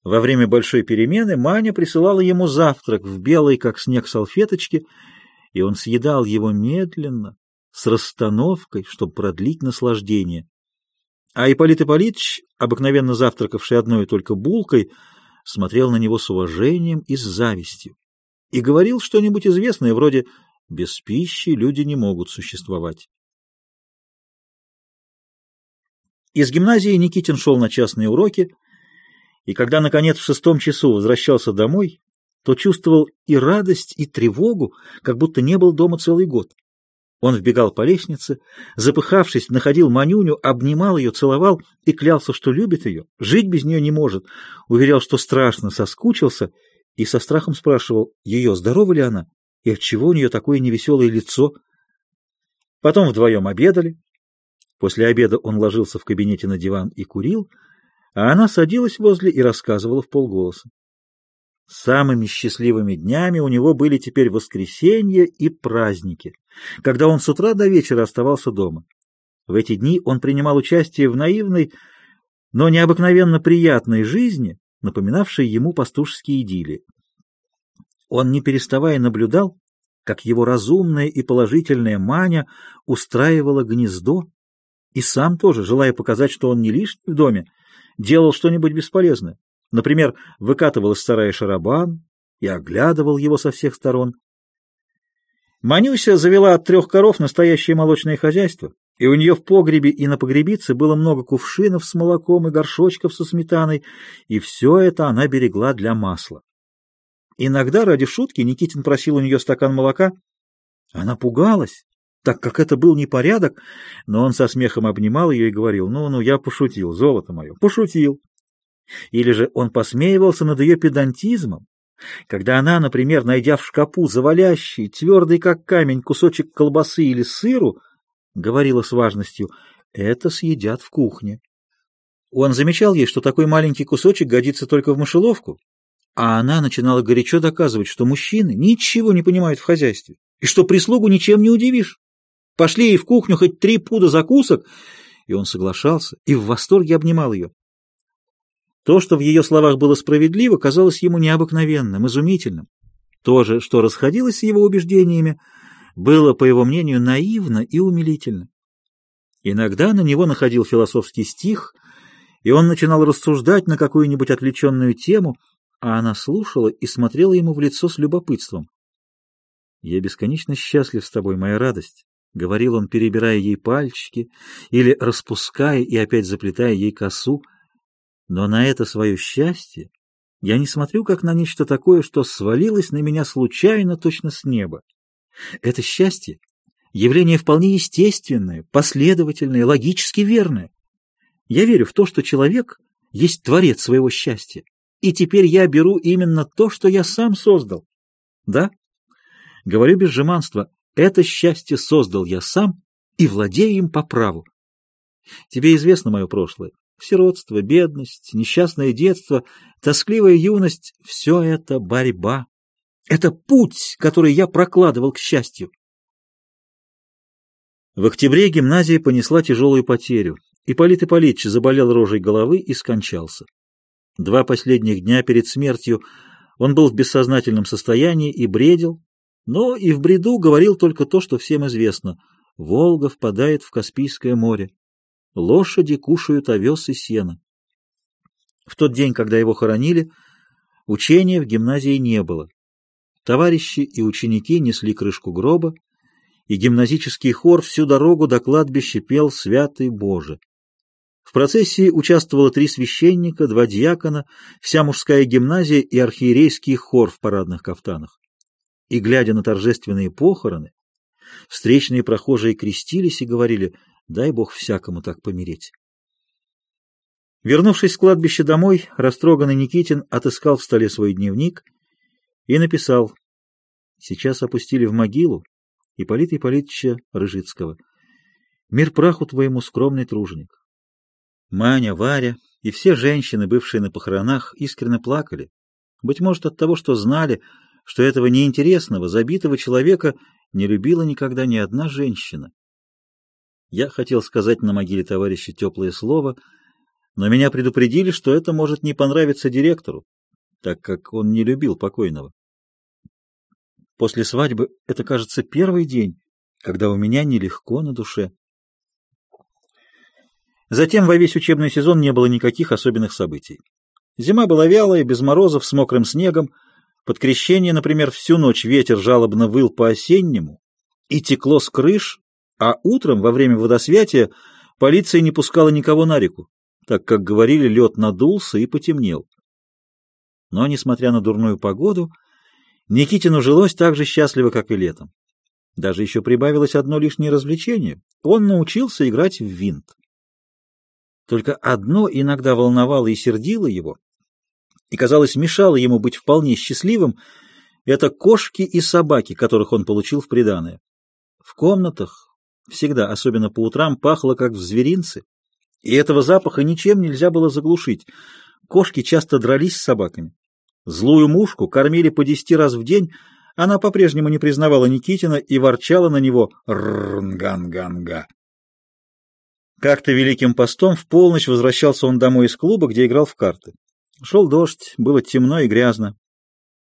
Во время большой перемены Маня присылала ему завтрак в белой, как снег, салфеточке, и он съедал его медленно, с расстановкой, чтобы продлить наслаждение. А Ипполит Ипполитович, обыкновенно завтракавший одной только булкой, смотрел на него с уважением и с завистью и говорил что-нибудь известное, вроде «без пищи люди не могут существовать». Из гимназии Никитин шел на частные уроки, и когда, наконец, в шестом часу возвращался домой, то чувствовал и радость, и тревогу, как будто не был дома целый год. Он вбегал по лестнице, запыхавшись, находил Манюню, обнимал ее, целовал и клялся, что любит ее, жить без нее не может, уверял, что страшно соскучился, и со страхом спрашивал, ее здорова ли она, и отчего у нее такое невеселое лицо. Потом вдвоем обедали, После обеда он ложился в кабинете на диван и курил, а она садилась возле и рассказывала в полголоса. Самыми счастливыми днями у него были теперь воскресенье и праздники, когда он с утра до вечера оставался дома. В эти дни он принимал участие в наивной, но необыкновенно приятной жизни, напоминавшей ему пастушеские идиллии. Он, не переставая, наблюдал, как его разумная и положительная Маня устраивала гнездо, и сам тоже, желая показать, что он не лишний в доме, делал что-нибудь бесполезное. Например, выкатывал из сарая шарабан и оглядывал его со всех сторон. Манюся завела от трех коров настоящее молочное хозяйство, и у нее в погребе и на погребице было много кувшинов с молоком и горшочков со сметаной, и все это она берегла для масла. Иногда ради шутки Никитин просил у нее стакан молока. Она пугалась так как это был непорядок, но он со смехом обнимал ее и говорил, «Ну-ну, я пошутил, золото мое, пошутил». Или же он посмеивался над ее педантизмом, когда она, например, найдя в шкапу завалящий, твердый как камень, кусочек колбасы или сыру, говорила с важностью, «Это съедят в кухне». Он замечал ей, что такой маленький кусочек годится только в мышеловку, а она начинала горячо доказывать, что мужчины ничего не понимают в хозяйстве и что прислугу ничем не удивишь. Пошли ей в кухню хоть три пуда закусок, и он соглашался, и в восторге обнимал ее. То, что в ее словах было справедливо, казалось ему необыкновенным, изумительным. То же, что расходилось с его убеждениями, было, по его мнению, наивно и умилительно. Иногда на него находил философский стих, и он начинал рассуждать на какую-нибудь отвлеченную тему, а она слушала и смотрела ему в лицо с любопытством. «Я бесконечно счастлив с тобой, моя радость», — говорил он, перебирая ей пальчики или распуская и опять заплетая ей косу. «Но на это свое счастье я не смотрю как на нечто такое, что свалилось на меня случайно точно с неба. Это счастье — явление вполне естественное, последовательное, логически верное. Я верю в то, что человек есть творец своего счастья, и теперь я беру именно то, что я сам создал. Да, говорю без жеманства, это счастье создал я сам и владею им по праву. Тебе известно мое прошлое. Сиротство, бедность, несчастное детство, тоскливая юность — все это борьба. Это путь, который я прокладывал к счастью. В октябре гимназия понесла тяжелую потерю. Ипполит Ипполитович заболел рожей головы и скончался. Два последних дня перед смертью он был в бессознательном состоянии и бредил, но и в бреду говорил только то, что всем известно. Волга впадает в Каспийское море. Лошади кушают овес и сено. В тот день, когда его хоронили, учения в гимназии не было. Товарищи и ученики несли крышку гроба, и гимназический хор всю дорогу до кладбища пел «Святый Боже». В процессии участвовало три священника, два диакона, вся мужская гимназия и архиерейский хор в парадных кафтанах. И, глядя на торжественные похороны, встречные прохожие крестились и говорили «Дай Бог всякому так помереть». Вернувшись с кладбища домой, растроганный Никитин отыскал в столе свой дневник и написал «Сейчас опустили в могилу Ипполита Ипполитовича Рыжицкого. Мир праху твоему, скромный труженик. Маня, Варя и все женщины, бывшие на похоронах, искренне плакали. Быть может, от того, что знали, что этого неинтересного, забитого человека не любила никогда ни одна женщина. Я хотел сказать на могиле товарища теплое слово, но меня предупредили, что это может не понравиться директору, так как он не любил покойного. После свадьбы это, кажется, первый день, когда у меня нелегко на душе. Затем во весь учебный сезон не было никаких особенных событий. Зима была вялая, без морозов, с мокрым снегом. Под крещение, например, всю ночь ветер жалобно выл по-осеннему и текло с крыш, а утром, во время водосвятия, полиция не пускала никого на реку, так как, говорили, лед надулся и потемнел. Но, несмотря на дурную погоду, Никитину жилось так же счастливо, как и летом. Даже еще прибавилось одно лишнее развлечение. Он научился играть в винт. Только одно иногда волновало и сердило его, и, казалось, мешало ему быть вполне счастливым, это кошки и собаки, которых он получил в приданое. В комнатах всегда, особенно по утрам, пахло, как в зверинце, и этого запаха ничем нельзя было заглушить. Кошки часто дрались с собаками. Злую мушку кормили по десяти раз в день, она по-прежнему не признавала Никитина и ворчала на него «Рнганганга». Как-то великим постом в полночь возвращался он домой из клуба, где играл в карты. Шел дождь, было темно и грязно.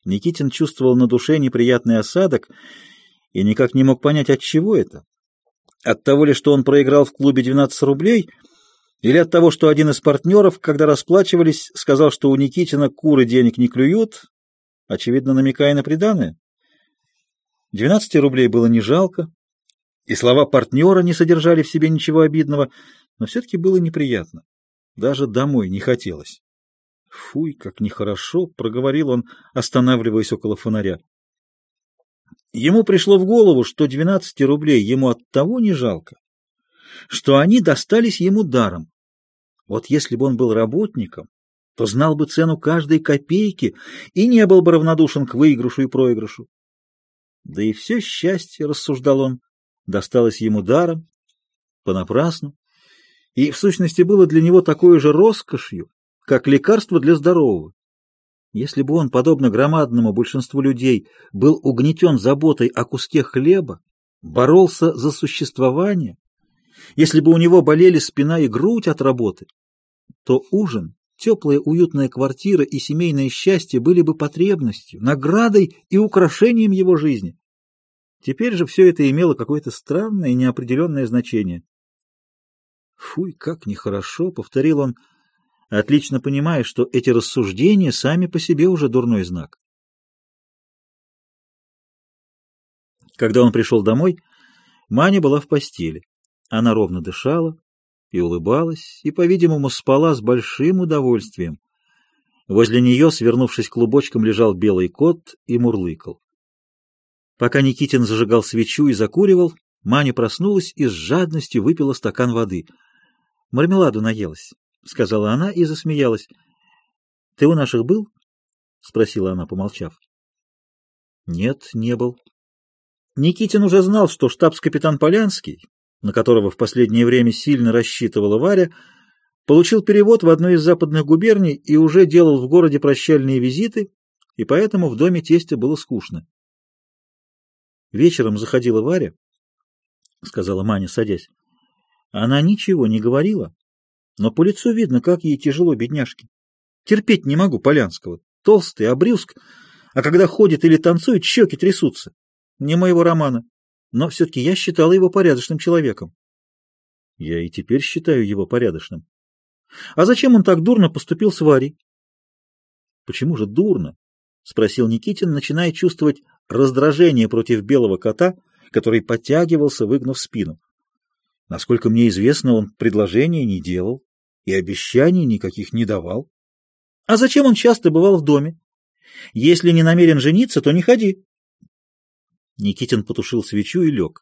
Никитин чувствовал на душе неприятный осадок и никак не мог понять, от чего это. От того ли, что он проиграл в клубе 12 рублей, или от того, что один из партнеров, когда расплачивались, сказал, что у Никитина куры денег не клюют, очевидно, намекая на приданое. 12 рублей было не жалко, и слова партнера не содержали в себе ничего обидного, но все-таки было неприятно. Даже домой не хотелось. «Фуй, как нехорошо!» — проговорил он, останавливаясь около фонаря. Ему пришло в голову, что 12 рублей ему от того не жалко, что они достались ему даром. Вот если бы он был работником, то знал бы цену каждой копейки и не был бы равнодушен к выигрышу и проигрышу. Да и все счастье, — рассуждал он, досталось ему даром, понапрасну, и в сущности было для него такой же роскошью, как лекарство для здорового. Если бы он, подобно громадному большинству людей, был угнетен заботой о куске хлеба, боролся за существование, если бы у него болели спина и грудь от работы, то ужин, теплая уютная квартира и семейное счастье были бы потребностью, наградой и украшением его жизни. Теперь же все это имело какое-то странное и неопределенное значение. «Фуй, как нехорошо!» — повторил он, отлично понимая, что эти рассуждения сами по себе уже дурной знак. Когда он пришел домой, Маня была в постели. Она ровно дышала и улыбалась, и, по-видимому, спала с большим удовольствием. Возле нее, свернувшись клубочком, лежал белый кот и мурлыкал. Пока Никитин зажигал свечу и закуривал, Маня проснулась и с жадностью выпила стакан воды. Мармеладу наелась. — сказала она и засмеялась. — Ты у наших был? — спросила она, помолчав. — Нет, не был. Никитин уже знал, что штабс-капитан Полянский, на которого в последнее время сильно рассчитывала Варя, получил перевод в одну из западных губерний и уже делал в городе прощальные визиты, и поэтому в доме тестя было скучно. Вечером заходила Варя, — сказала Маня, садясь. Она ничего не говорила, но по лицу видно, как ей тяжело, бедняжке. Терпеть не могу Полянского. Толстый, обрюзг, а когда ходит или танцует, щеки трясутся. Не моего романа. Но все-таки я считала его порядочным человеком. Я и теперь считаю его порядочным. А зачем он так дурно поступил с Варей? Почему же дурно? — спросил Никитин, начиная чувствовать раздражение против белого кота, который подтягивался, выгнув спину. Насколько мне известно, он предложения не делал и обещаний никаких не давал. А зачем он часто бывал в доме? Если не намерен жениться, то не ходи. Никитин потушил свечу и лег.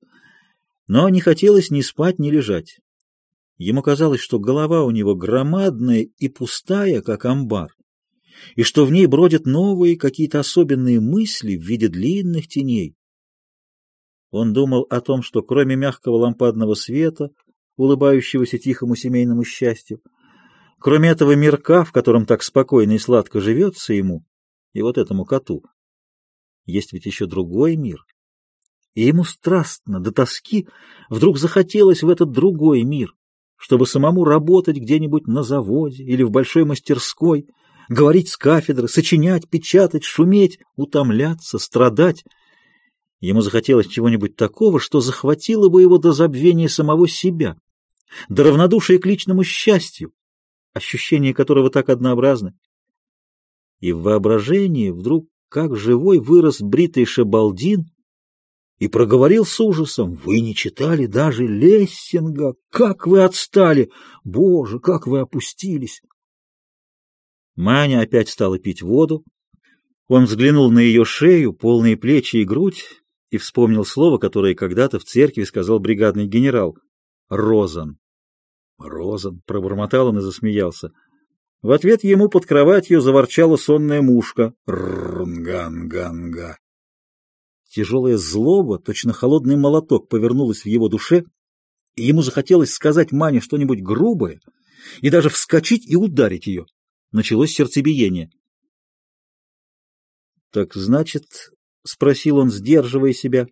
Но не хотелось ни спать, ни лежать. Ему казалось, что голова у него громадная и пустая, как амбар, и что в ней бродят новые какие-то особенные мысли в виде длинных теней. Он думал о том, что кроме мягкого лампадного света, улыбающегося тихому семейному счастью, кроме этого мирка, в котором так спокойно и сладко живется ему, и вот этому коту, есть ведь еще другой мир. И ему страстно, до тоски, вдруг захотелось в этот другой мир, чтобы самому работать где-нибудь на заводе или в большой мастерской, говорить с кафедры, сочинять, печатать, шуметь, утомляться, страдать — Ему захотелось чего-нибудь такого, что захватило бы его до забвения самого себя, до равнодушия к личному счастью, ощущение которого так однообразно. И в воображении вдруг, как живой, вырос бритый Шебалдин и проговорил с ужасом, «Вы не читали даже Лессинга! Как вы отстали! Боже, как вы опустились!» Маня опять стала пить воду. Он взглянул на ее шею, полные плечи и грудь, и вспомнил слово, которое когда-то в церкви сказал бригадный генерал — «Розан». «Розан», — пробормотал он и засмеялся. В ответ ему под кроватью заворчала сонная мушка. «Рнганганга». Тяжелая злоба, точно холодный молоток, повернулась в его душе, и ему захотелось сказать Мане что-нибудь грубое и даже вскочить и ударить ее. Началось сердцебиение. «Так значит, — спросил он, сдерживая себя.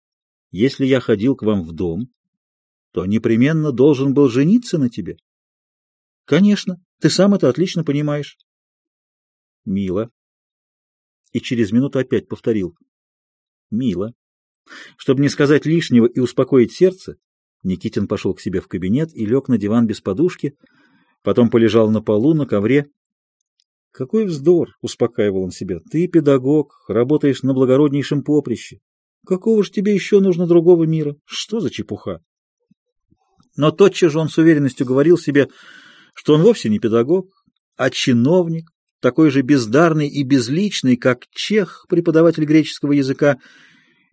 — Если я ходил к вам в дом, то непременно должен был жениться на тебе. — Конечно, ты сам это отлично понимаешь. — Мило. И через минуту опять повторил. — Мило. Чтобы не сказать лишнего и успокоить сердце, Никитин пошел к себе в кабинет и лег на диван без подушки, потом полежал на полу на ковре какой вздор, — успокаивал он себя, — ты педагог, работаешь на благороднейшем поприще. Какого ж тебе еще нужно другого мира? Что за чепуха? Но тотчас же он с уверенностью говорил себе, что он вовсе не педагог, а чиновник, такой же бездарный и безличный, как Чех, преподаватель греческого языка.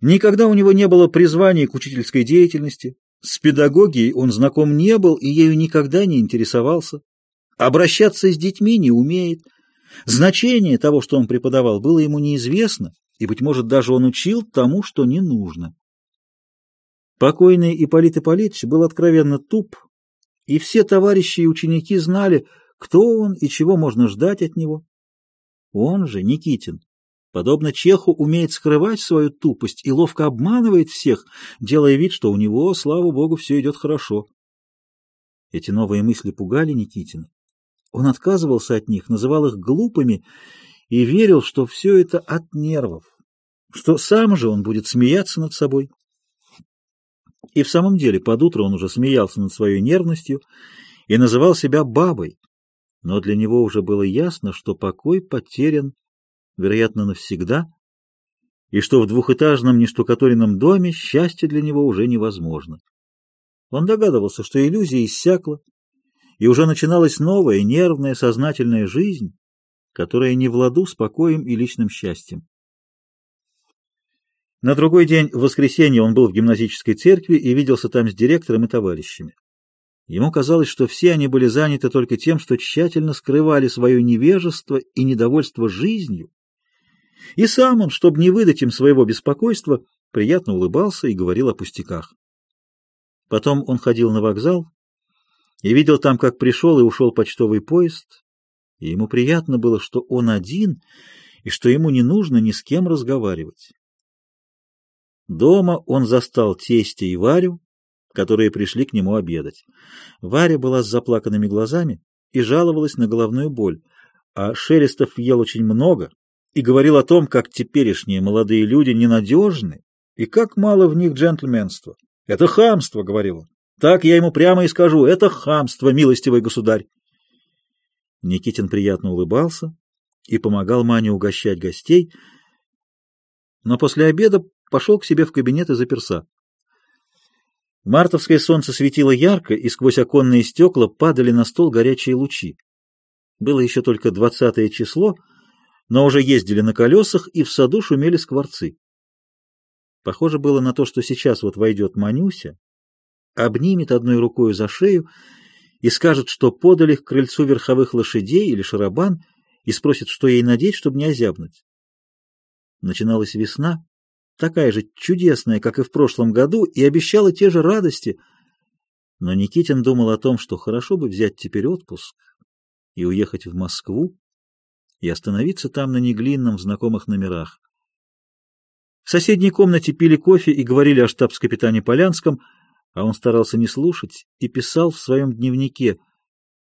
Никогда у него не было призвания к учительской деятельности, с педагогией он знаком не был и ею никогда не интересовался, обращаться с детьми не умеет, Значение того, что он преподавал, было ему неизвестно, и, быть может, даже он учил тому, что не нужно. Покойный Ипполит Ипполитович был откровенно туп, и все товарищи и ученики знали, кто он и чего можно ждать от него. Он же, Никитин, подобно Чеху, умеет скрывать свою тупость и ловко обманывает всех, делая вид, что у него, слава богу, все идет хорошо. Эти новые мысли пугали Никитина. Он отказывался от них, называл их глупыми и верил, что все это от нервов, что сам же он будет смеяться над собой. И в самом деле под утро он уже смеялся над своей нервностью и называл себя бабой, но для него уже было ясно, что покой потерян, вероятно, навсегда, и что в двухэтажном нештукатуренном доме счастье для него уже невозможно. Он догадывался, что иллюзия иссякла, и уже начиналась новая, нервная, сознательная жизнь, которая не в ладу с покоем и личным счастьем. На другой день, в воскресенье, он был в гимназической церкви и виделся там с директором и товарищами. Ему казалось, что все они были заняты только тем, что тщательно скрывали свое невежество и недовольство жизнью. И сам он, чтобы не выдать им своего беспокойства, приятно улыбался и говорил о пустяках. Потом он ходил на вокзал и видел там, как пришел и ушел почтовый поезд, и ему приятно было, что он один и что ему не нужно ни с кем разговаривать. Дома он застал тестя и Варю, которые пришли к нему обедать. Варя была с заплаканными глазами и жаловалась на головную боль, а Шелестов ел очень много и говорил о том, как теперешние молодые люди ненадежны и как мало в них джентльменства. «Это хамство», — говорил он. «Так я ему прямо и скажу. Это хамство, милостивый государь». Никитин приятно улыбался и помогал Мане угощать гостей, но после обеда пошел к себе в кабинет и заперся. Мартовское солнце светило ярко, и сквозь оконные стекла падали на стол горячие лучи. Было еще только двадцатое число, но уже ездили на колесах, и в саду шумели скворцы. Похоже было на то, что сейчас вот войдет Манюся, обнимет одной рукой за шею и скажет, что подали к крыльцу верховых лошадей или шарабан, и спросит, что ей надеть, чтобы не озябнуть. Начиналась весна, такая же чудесная, как и в прошлом году, и обещала те же радости. Но Никитин думал о том, что хорошо бы взять теперь отпуск и уехать в Москву и остановиться там на Неглинном в знакомых номерах. В соседней комнате пили кофе и говорили о штабс-капитане Полянском, а он старался не слушать и писал в своем дневнике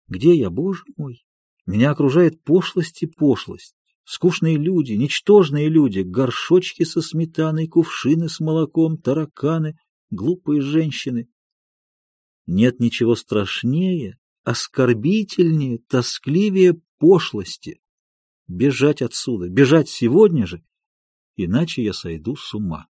«Где я, боже мой? Меня окружает пошлость и пошлость. Скучные люди, ничтожные люди, горшочки со сметаной, кувшины с молоком, тараканы, глупые женщины. Нет ничего страшнее, оскорбительнее, тоскливее пошлости. Бежать отсюда, бежать сегодня же, иначе я сойду с ума.